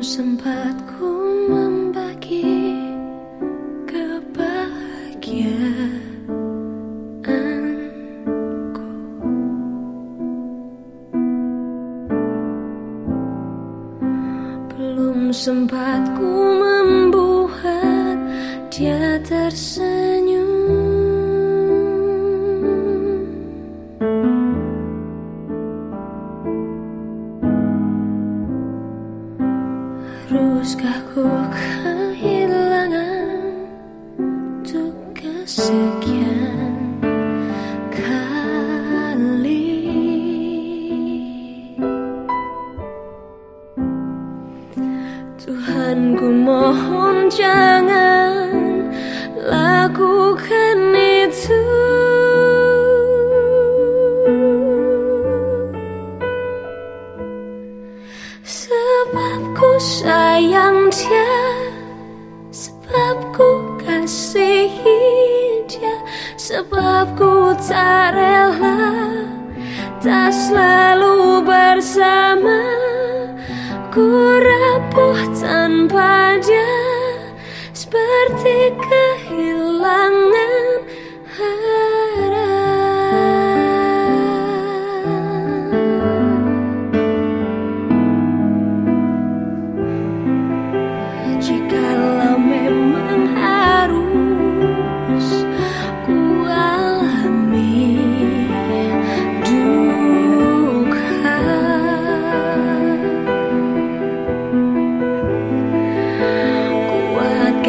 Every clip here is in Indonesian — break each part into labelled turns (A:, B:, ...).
A: sempat ku membagi kebahagiaanku Belum sempat ku membuat dia tersenyum Haruskah ku kehilangan Untuk kesekian kali? Tuhan ku mohon jangan lakukan itu tak rela Tak selalu bersama Ku rapuh tanpa dia Seperti kehilangan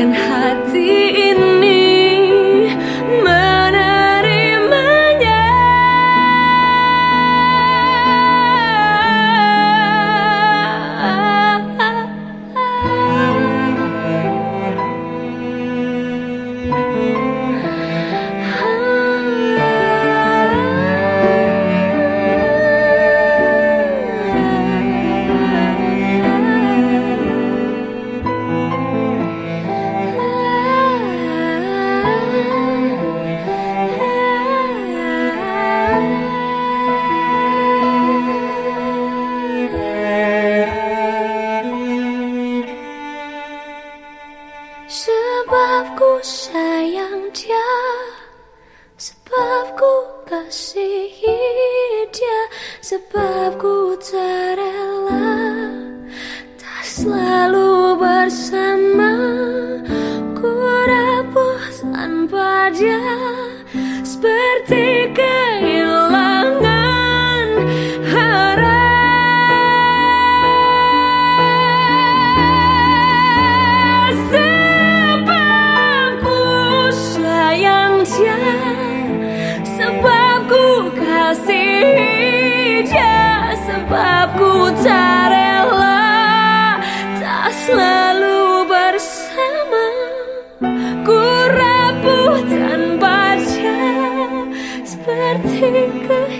A: Kuatkan hati ini Sebab ku kasihi dia Sebab ku tak rela Tak selalu bersama Ku rapuh tanpa dia. Seperti 一个